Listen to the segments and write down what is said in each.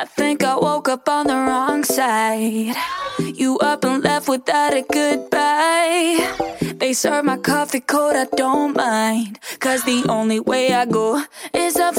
I think I woke up on the wrong side. You up and left without a goodbye. They serve my coffee cold, I don't mind. Cause the only way I go is up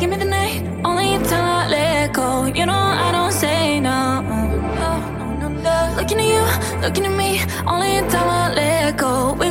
Give me the night, only until I let go. You know I don't say no. Oh, no, no, no looking at you, looking at me, only until I let go. We